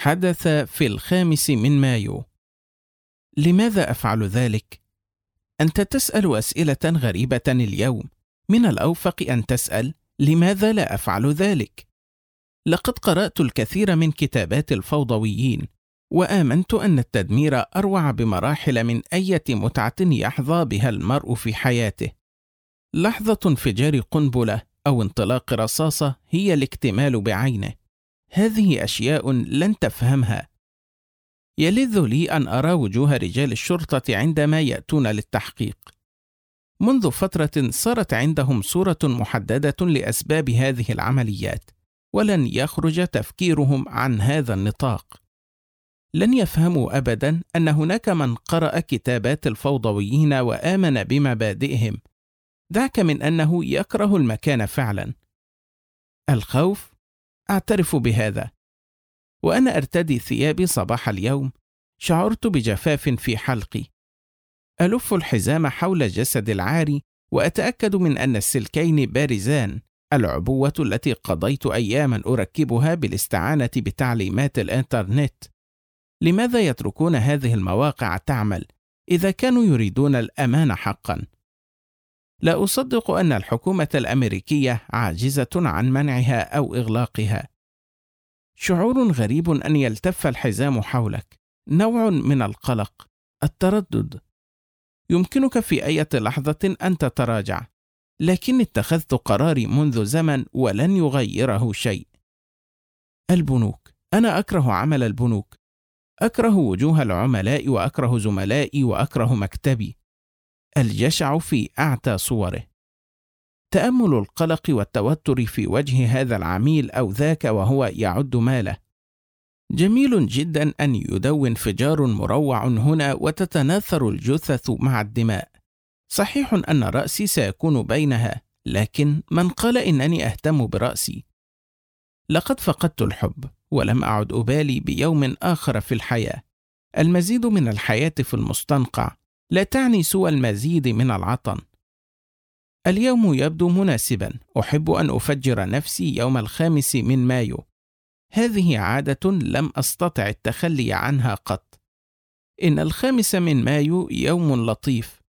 حدث في الخامس من مايو. لماذا أفعل ذلك؟ أنت تسأل أسئلة غريبة اليوم. من الأوفق أن تسأل لماذا لا أفعل ذلك؟ لقد قرأت الكثير من كتابات الفوضويين وآمنت أن التدمير أروع بمراحل من إيه متعة يحظى بها المرء في حياته. لحظة انفجار قنبلة أو انطلاق رصاصة هي الاكتمال بعينه. هذه أشياء لن تفهمها. يلذ لي أن أرى وجوه رجال الشرطة عندما يأتون للتحقيق. منذ فترة صارت عندهم صورة محددة لأسباب هذه العمليات ولن يخرج تفكيرهم عن هذا النطاق. لن يفهموا ابدا أن هناك من قرأ كتابات الفوضويين وآمن بمبادئهم. ذاك من أنه يكره المكان فعلا. الخوف أعترف بهذا. وأنا أرتدي ثيابي صباح اليوم شعرت بجفاف في حلقي. ألف الحزام حول جسد العاري وأتأكد من أن السلكين بارزان العبوة التي قضيت أياما أركبها بالاستعانة بتعليمات الإنترنت. لماذا يتركون هذه المواقع تعمل؟ إذا كانوا يريدون الأمان حقا. لا أصدق أن الحكومة الأمريكية عاجزة عن منعها أو إغلاقها. شعور غريب أن يلتف الحزام حولك. نوع من القلق. التردد. يمكنك في أي لحظة أن تتراجع. لكني اتخذت قراري منذ زمن ولن يغيره شيء. البنوك. أنا أكره عمل البنوك. أكره وجوه العملاء وأكره زملائي وأكره مكتبي. الجشع في أعتى صوره. تأمل القلق والتوتر في وجه هذا العميل أو ذاك وهو يعد ماله. جميل جدا أن يدوي انفجار مروع هنا وتتناثر الجثث مع الدماء. صحيح أن رأسي سيكون بينها لكن من قال إنني أهتم برأسي. لقد فقدت الحب ولم أعد أبالي بيوم آخر في الحياة. المزيد من الحياة في المستنقع. لا تعني سوى المزيد من العطن. اليوم يبدو مناسبا. أحب أن أفجر نفسي يوم الخامس من مايو. هذه عادة لم أستطع التخلي عنها قط. إن الخامس من مايو يوم لطيف.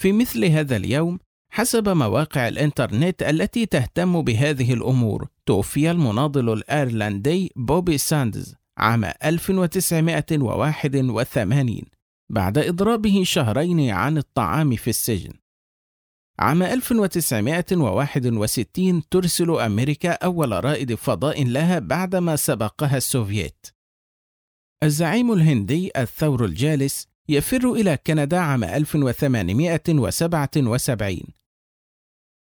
في مثل هذا اليوم حسب مواقع الإنترنت التي تهتم بهذه الأمور توفي المناضل الأيرلندي بوبي ساندز عام 1981 بعد إضرابه شهرين عن الطعام في السجن. عام 1961 ترسل أمريكا أول رائد فضاء لها بعدما سبقها السوفييت. الزعيم الهندي الثور الجالس يفر إلى كندا عام 1877.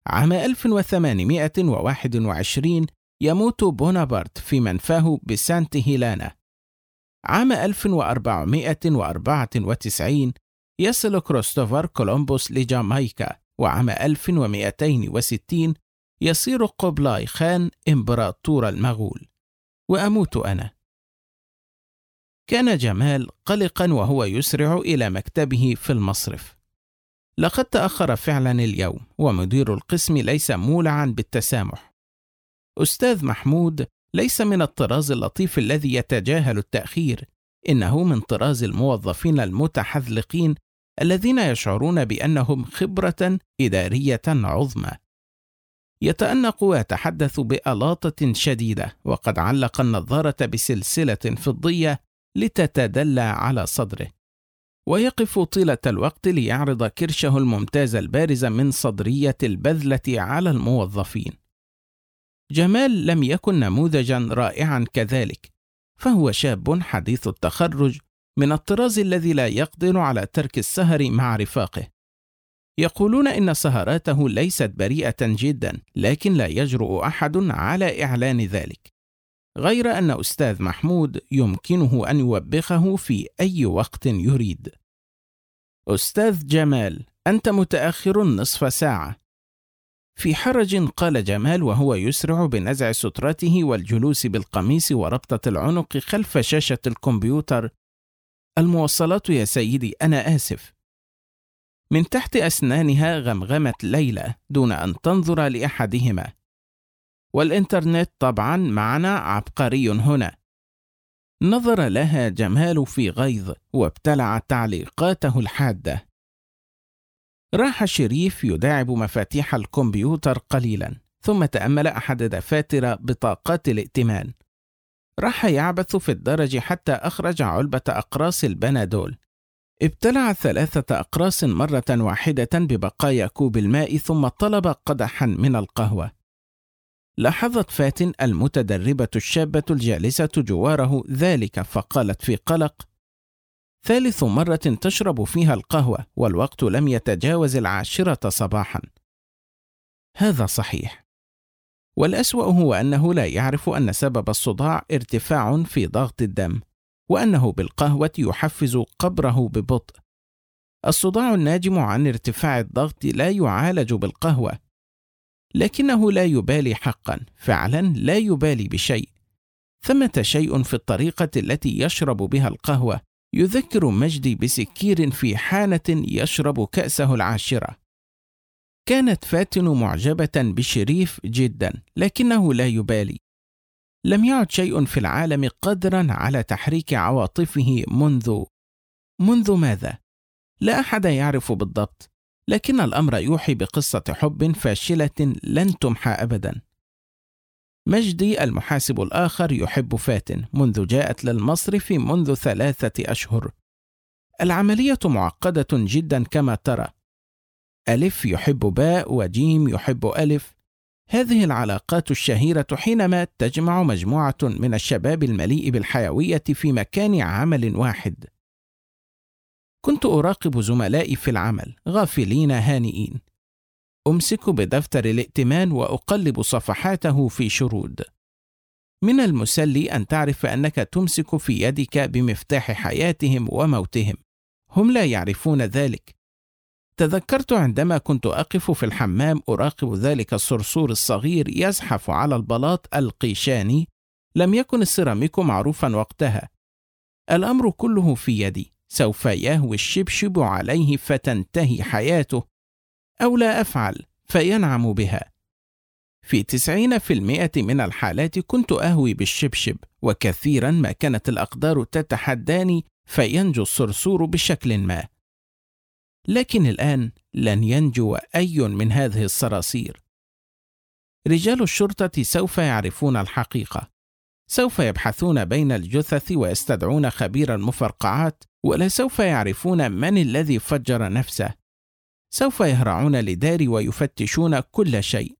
عام 1821 يموت بونابرت في منفاه بسانت هيلانا. عام 1494 يصل كريستوفر كولومبوس لجامايكا وعام 1260 يصير قبلاي خان إمبراطور المغول. وأموت أنا. كان جمال قلقا وهو يسرع إلى مكتبه في المصرف. لقد تأخر فعلا اليوم ومدير القسم ليس مولعا بالتسامح. أستاذ محمود ليس من الطراز اللطيف الذي يتجاهل التأخير، إنه من طراز الموظفين المتحذلقين الذين يشعرون بأنهم خبرة إدارية عظمى. يتأنق ويتحدث بألاطة شديدة، وقد علق النظارة بسلسلة فضية لتتدلى على صدره. ويقف طيلة الوقت ليعرض كرشه الممتاز البارز من صدرية البذلة على الموظفين. جمال لم يكن نموذجا رائعا كذلك فهو شاب حديث التخرج من الطراز الذي لا يقدر على ترك السهر مع رفاقه. يقولون إن سهراته ليست بريئة جدا لكن لا يجرؤ أحد على إعلان ذلك. غير أن أستاذ محمود يمكنه أن يوبخه في أي وقت يريد. أستاذ جمال أنت متأخر نصف ساعة. في حرج قال جمال وهو يسرع بنزع سترته والجلوس بالقميص وربطة العنق خلف شاشة الكمبيوتر. الموصلات يا سيدي أنا آسف. من تحت أسنانها غمغمت ليلى دون أن تنظر لأحدهما. والإنترنت طبعا معنا عبقري هنا. نظر لها جمال في غيظ وابتلع تعليقاته الحادة. راح شريف يداعب مفاتيح الكمبيوتر قليلا ثم تأمل أحد دفاتر بطاقات الائتمان راح يعبث في الدرج حتى أخرج علبة أقراص البنادول ابتلع ثلاثة أقراص مرة واحدة ببقايا كوب الماء ثم طلب قدحا من القهوة. لاحظت فاتن المتدربة الشابة الجالسة جواره ذلك فقالت في قلق: ثالث مرة تشرب فيها القهوة والوقت لم يتجاوز العاشرة صباحا. هذا صحيح. والأسوأ هو أنه لا يعرف أن سبب الصداع ارتفاع في ضغط الدم. وأنه بالقهوة يحفز قبره ببطء. الصداع الناجم عن ارتفاع الضغط لا يعالج بالقهوة، لكنه لا يبالي حقا، فعلا لا يبالي بشيء. ثمة شيء في الطريقة التي يشرب بها القهوة يذكر مجدي بسكير في حانة يشرب كأسه العاشرة. كانت فاتن معجبة بشريف جدا، لكنه لا يبالي. لم يعد شيء في العالم قادرا على تحريك عواطفه منذ منذ ماذا لا أحد يعرف بالضبط لكن الأمر يوحي بقصة حب فاشلة لن تمحى ابدا مجدي المحاسب الآخر يحب فاتن منذ جاءت للمصرف منذ ثلاثة أشهر العملية معقدة جدا كما ترى ألف يحب باء وجيم يحب ألف هذه العلاقات الشهيرة حينما تجمع مجموعة من الشباب المليء بالحيوية في مكان عمل واحد. كنت أراقب زملائي في العمل غافلين هانئين. أمسك بدفتر الائتمان وأقلب صفحاته في شرود. من المسلي أن تعرف أنك تمسك في يدك بمفتاح حياتهم وموتهم. هم لا يعرفون ذلك، تذكرت عندما كنت أقف في الحمام أراقب ذلك الصرصور الصغير يزحف على البلاط القيشاني. لم يكن السيراميك معروفا وقتها. الأمر كله في يدي. سوف يهوي الشبشب عليه فتنتهي حياته. أو لا أفعل فينعم بها في تسعين في المئة من الحالات كنت أهوي بالشبشب وكثيرا ما كانت الأقدار تتحداني فينجو الصرصور بشكل ما لكن الآن لن ينجو أي من هذه الصراصير. رجال الشرطة سوف يعرفون الحقيقة. سوف يبحثون بين الجثث ويستدعون خبير المفرقعات ولسوف يعرفون من الذي فجر نفسه. سوف يهرعون لداري ويفتشون كل شيء.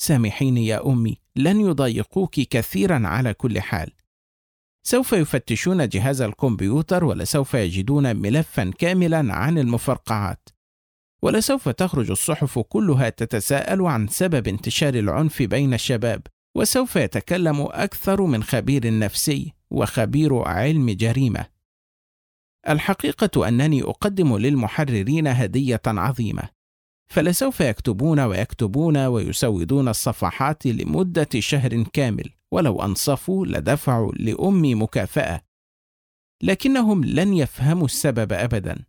سامحيني يا أمي، لن يضايقوك كثيرا على كل حال. سوف يفتشون جهاز الكمبيوتر ولسوف يجدون ملفا كاملا عن المفرقعات ولسوف تخرج الصحف كلها تتساءل عن سبب انتشار العنف بين الشباب وسوف يتكلم أكثر من خبير نفسي وخبير علم جريمة الحقيقة أنني أقدم للمحررين هدية عظيمة. فلسوف يكتبون ويكتبون ويسودون الصفحات لمدة شهر كامل ولو أنصفوا لدفعوا لأمي مكافأة. لكنهم لن يفهموا السبب أبدا.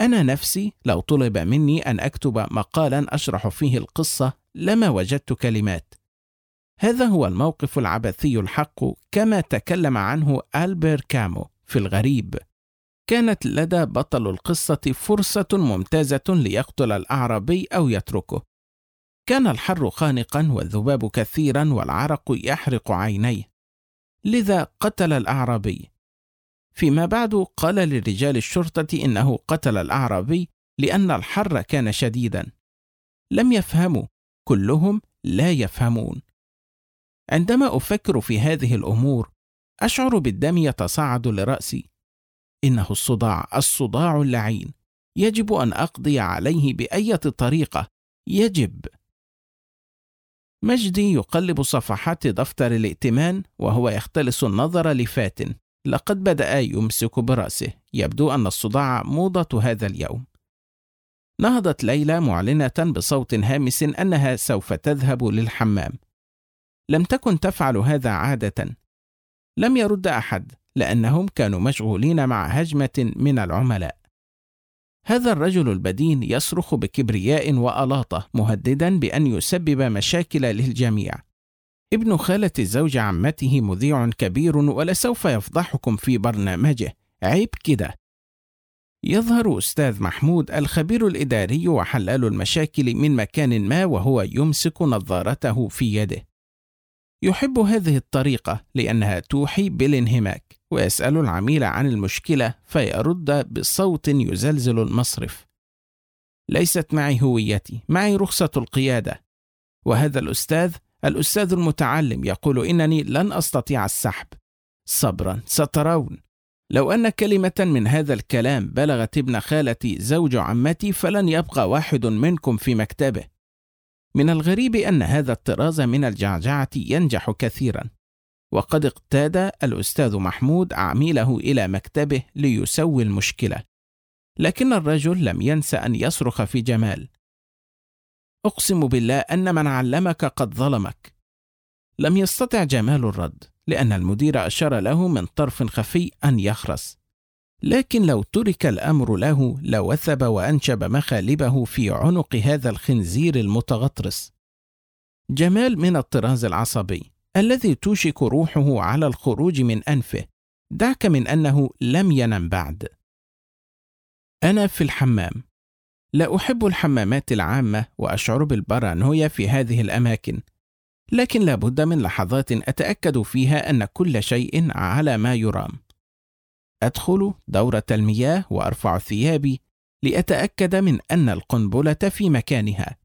أنا نفسي لو طلب مني أن أكتب مقالا أشرح فيه القصة لما وجدت كلمات. هذا هو الموقف العبثي الحق كما تكلم عنه ألبير كامو في الغريب. كانت لدى بطل القصة فرصة ممتازة ليقتل الأعرابي أو يتركه. كان الحر خانقا والذباب كثيرا والعرق يحرق عينيه. لذا قتل الأعرابي. فيما بعد قال لرجال الشرطة إنه قتل الأعرابي لأن الحر كان شديدا. لم يفهموا. كلهم لا يفهمون. عندما أفكر في هذه الأمور أشعر بالدم يتصاعد لرأسي. إنه الصداع الصداع اللعين. يجب أن أقضي عليه بأية طريقة. يجب. مجدي يقلب صفحات دفتر الائتمان وهو يختلس النظر لفاتن لقد بدأ يمسك برأسه. يبدو أن الصداع موضة هذا اليوم. نهضت ليلى معلنة بصوت هامس أنها سوف تذهب للحمام. لم تكن تفعل هذا عادة. لم يرد أحد. لأنهم كانوا مشغولين مع هجمة من العملاء. هذا الرجل البدين يصرخ بكبرياء وألاطة مهددا بأن يسبب مشاكل للجميع. ابن خالة زوج عمته مذيع كبير ولسوف يفضحكم في برنامجه. عيب كده. يظهر أستاذ محمود الخبير الإداري وحلال المشاكل من مكان ما وهو يمسك نظارته في يده. يحب هذه الطريقة لأنها توحي بالانهماك. ويسأل العميل عن المشكلة فيرد بصوت يزلزل المصرف. ليست معي هويتي معي رخصة القيادة. وهذا الأستاذ الأستاذ المتعلم يقول إنني لن أستطيع السحب. صبرا سترون. لو أن كلمة من هذا الكلام بلغت ابن خالتي زوج عمتي فلن يبقى واحد منكم في مكتبه. من الغريب أن هذا الطراز من الجعجعة ينجح كثيرا. وقد اقتاد الأستاذ محمود عميله إلى مكتبه ليسوي المشكلة لكن الرجل لم ينس أن يصرخ في جمال. أقسم بالله أن من علمك قد ظلمك. لم يستطع جمال الرد لأن المدير أشار له من طرف خفي أن يخرس. لكن لو ترك الأمر له لوثب وأنشب مخالبه في عنق هذا الخنزير المتغطرس. جمال من الطراز العصبي. الذي توشك روحه على الخروج من أنفه دعك من أنه لم ينم بعد. أنا في الحمام. لا أحب الحمامات العامة وأشعر بالبارانويا في هذه الأماكن لكن لابد من لحظات أتأكد فيها أن كل شيء على ما يرام. أدخل دورة المياه وأرفع ثيابي لأتأكد من أن القنبلة في مكانها.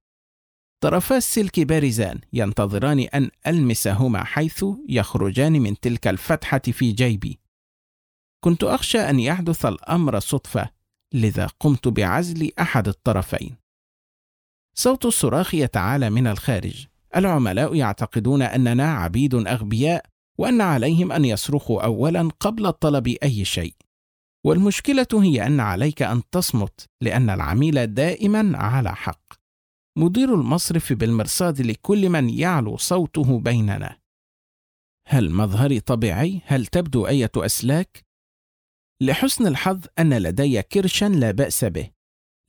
طرفا السلك بارزان ينتظران أن ألمسهما حيث يخرجان من تلك الفتحة في جيبي. كنت أخشى أن يحدث الأمر صدفة لذا قمت بعزل أحد الطرفين. صوت الصراخ يتعالى من الخارج. العملاء يعتقدون أننا عبيد أغبياء وأن عليهم أن يصرخوا أولا قبل طلب أي شيء. والمشكلة هي أن عليك أن تصمت لأن العميل دائما على حق. مدير المصرف بالمرصاد لكل من يعلو صوته بيننا. هل مظهري طبيعي؟ هل تبدو أية أسلاك؟ لحسن الحظ أن لدي كرشا لا بأس به.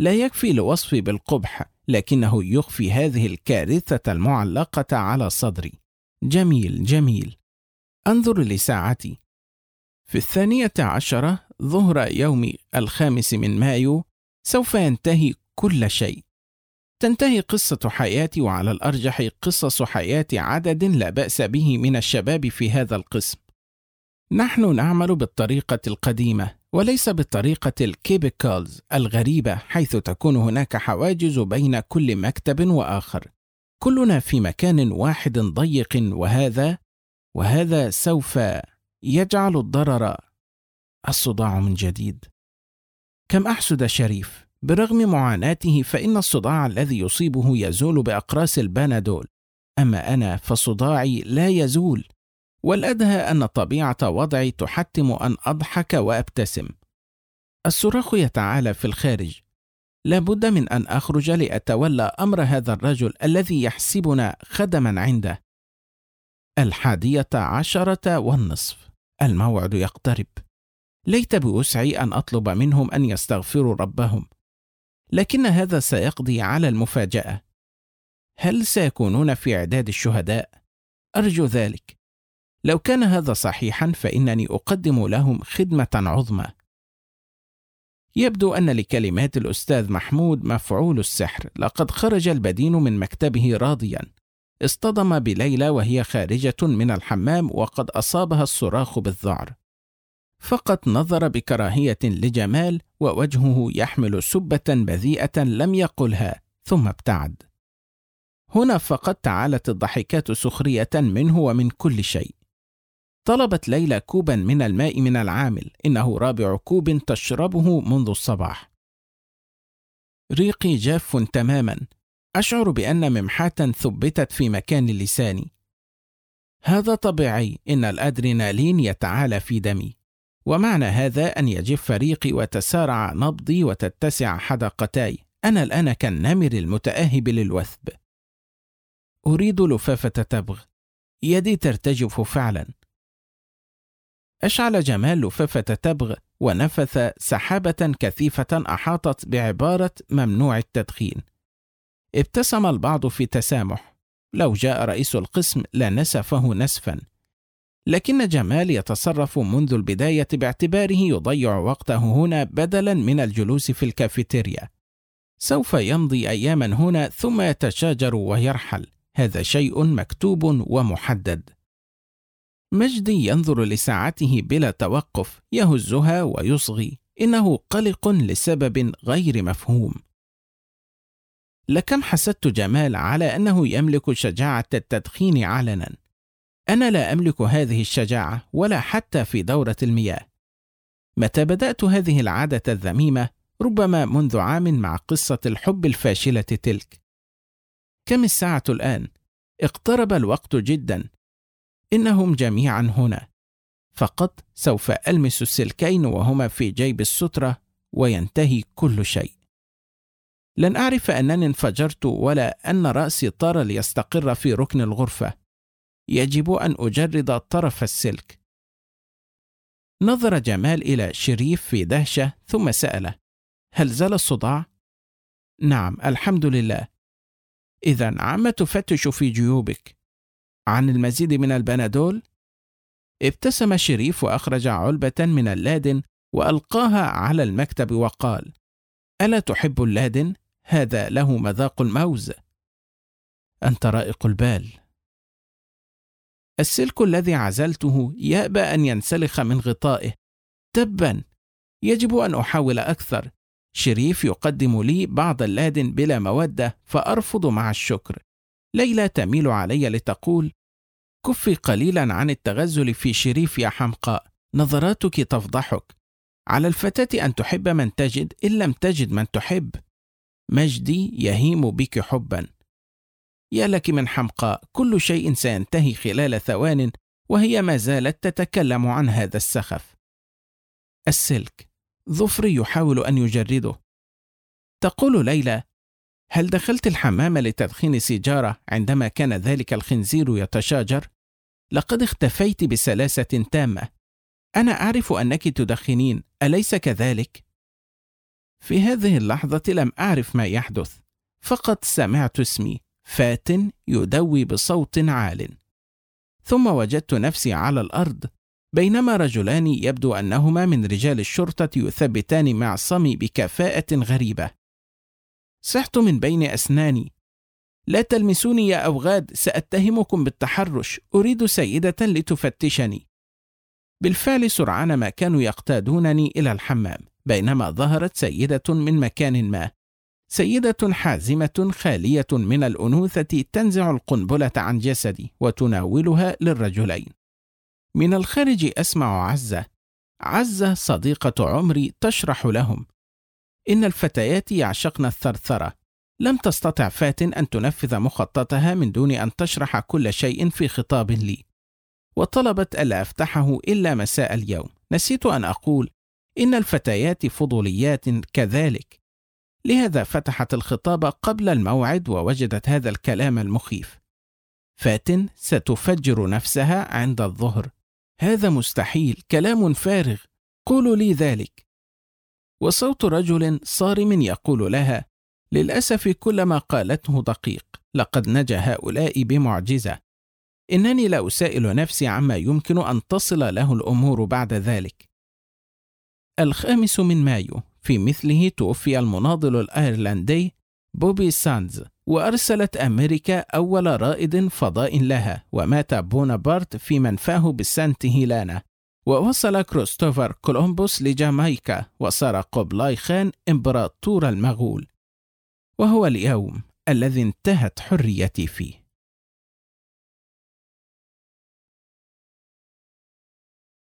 لا يكفي لوصفي بالقبح لكنه يخفي هذه الكارثة المعلقة على صدري. جميل جميل. أنظر لساعتي. في الثانية عشرة ظهر يوم الخامس من مايو سوف ينتهي كل شيء. تنتهي قصة حياتي وعلى الأرجح قصص حياة عدد لا بأس به من الشباب في هذا القسم. نحن نعمل بالطريقة القديمة وليس بالطريقة الكيبيكالز الغريبة حيث تكون هناك حواجز بين كل مكتب وآخر. كلنا في مكان واحد ضيق وهذا وهذا سوف يجعل الضرر الصداع من جديد. كم أحسد شريف؟ برغم معاناته فإن الصداع الذي يصيبه يزول بأقراص البانادول أما أنا فصداعي لا يزول. والأدهى أن طبيعة وضعي تحتم أن أضحك وأبتسم. الصراخ يتعالى في الخارج. لابد من أن أخرج لأتولى أمر هذا الرجل الذي يحسبنا خدما عنده. الحادية عشرة والنصف. الموعد يقترب. ليت بوسعي أن أطلب منهم أن يستغفروا ربهم. لكن هذا سيقضي على المفاجأة هل سيكونون في إعداد الشهداء؟ أرجو ذلك لو كان هذا صحيحا فإنني أقدم لهم خدمة عظمى يبدو أن لكلمات الأستاذ محمود مفعول السحر لقد خرج البدين من مكتبه راضيا اصطدم بليلى وهي خارجة من الحمام وقد أصابها الصراخ بالذعر. فقط نظر بكراهية لجمال ووجهه يحمل سبة بذيئة لم يقلها ثم ابتعد. هنا فقد تعالت الضحكات سخرية منه ومن كل شيء. طلبت ليلى كوبا من الماء من العامل إنه رابع كوب تشربه منذ الصباح. ريقي جاف تماما أشعر بأن ممحاة ثبتت في مكان لساني. هذا طبيعي إن الأدرينالين يتعالى في دمي، ومعنى هذا أن يجف ريقي وتسارع نبضي وتتسع حدقتاي. أنا الآن كالنمر المتأهب للوثب. أريد لفافة تبغ. يدي ترتجف فعلا. أشعل جمال لفافة تبغ ونفث سحابة كثيفة أحاطت بعبارة ممنوع التدخين. ابتسم البعض في تسامح لو جاء رئيس القسم لنسفه نسفا لكن جمال يتصرف منذ البداية باعتباره يضيع وقته هنا بدلا من الجلوس في الكافيتيريا. سوف يمضي أياما هنا ثم يتشاجر ويرحل. هذا شيء مكتوب ومحدد. مجدي ينظر لساعته بلا توقف يهزها ويصغي. إنه قلق لسبب غير مفهوم. لكم حسدت جمال على أنه يملك شجاعة التدخين علنا. أنا لا أملك هذه الشجاعة ولا حتى في دورة المياه. متى بدأت هذه العادة الذميمة؟ ربما منذ عام مع قصة الحب الفاشلة تلك. كم الساعة الآن؟ اقترب الوقت جدا. إنهم جميعا هنا. فقط سوف ألمس السلكين وهما في جيب السترة وينتهي كل شيء. لن أعرف أنني انفجرت ولا أن رأسي طار ليستقر في ركن الغرفة. يجب أن أجرد طرف السلك. نظر جمال إلى شريف في دهشة ثم سأله هل زال الصداع؟ نعم الحمد لله. اذا عم تفتش في جيوبك. عن المزيد من البنادول؟ ابتسم شريف وأخرج علبة من اللادن وألقاها على المكتب وقال ألا تحب اللادن؟ هذا له مذاق الموز. أنت رائق البال. السلك الذي عزلته يأبى أن ينسلخ من غطائه. تبا يجب أن أحاول أكثر. شريف يقدم لي بعض اللادن بلا مودة فأرفض مع الشكر. ليلى تميل علي لتقول كفي قليلا عن التغزل في شريف يا حمقاء. نظراتك تفضحك. على الفتاة أن تحب من تجد إن لم تجد من تحب. مجدي يهيم بك حبا. يا لك من حمقاء كل شيء سينتهي خلال ثوان وهي ما زالت تتكلم عن هذا السخف السلك ظفري يحاول أن يجرده تقول ليلى هل دخلت الحمام لتدخين سيجارة عندما كان ذلك الخنزير يتشاجر؟ لقد اختفيت بسلاسة تامة. أنا أعرف أنك تدخنين، أليس كذلك؟ في هذه اللحظة لم أعرف ما يحدث، فقط سمعت اسمي فات يدوي بصوت عال. ثم وجدت نفسي على الأرض بينما رجلان يبدو أنهما من رجال الشرطة يثبتان معصمي بكفاءة غريبة. صحت من بين أسناني لا تلمسوني يا أوغاد سأتهمكم بالتحرش أريد سيدة لتفتشني بالفعل سرعان ما كانوا يقتادونني إلى الحمام بينما ظهرت سيدة من مكان ما سيدة حازمة خالية من الأنوثة تنزع القنبلة عن جسدي وتناولها للرجلين. من الخارج أسمع عزة. عزة صديقة عمري تشرح لهم. إن الفتيات يعشقن الثرثرة. لم تستطع فاتن أن تنفذ مخططها من دون أن تشرح كل شيء في خطاب لي. وطلبت ألا أفتحه إلا مساء اليوم. نسيت أن أقول إن الفتيات فضوليات كذلك. لهذا فتحت الخطاب قبل الموعد ووجدت هذا الكلام المخيف. فاتن ستفجر نفسها عند الظهر. هذا مستحيل كلام فارغ. قولوا لي ذلك. وصوت رجل صارم يقول لها للأسف كل ما قالته دقيق. لقد نجا هؤلاء بمعجزة. إنني لا أسائل نفسي عما يمكن أن تصل له الأمور بعد ذلك. الخامس من مايو. في مثله توفي المناضل الأيرلندي بوبي ساندز وأرسلت أمريكا أول رائد فضاء لها ومات بونابرت في منفاه بسانت هيلانا ووصل كريستوفر كولومبوس لجامايكا وصار قبلاي خان إمبراطور المغول. وهو اليوم الذي انتهت حريتي فيه.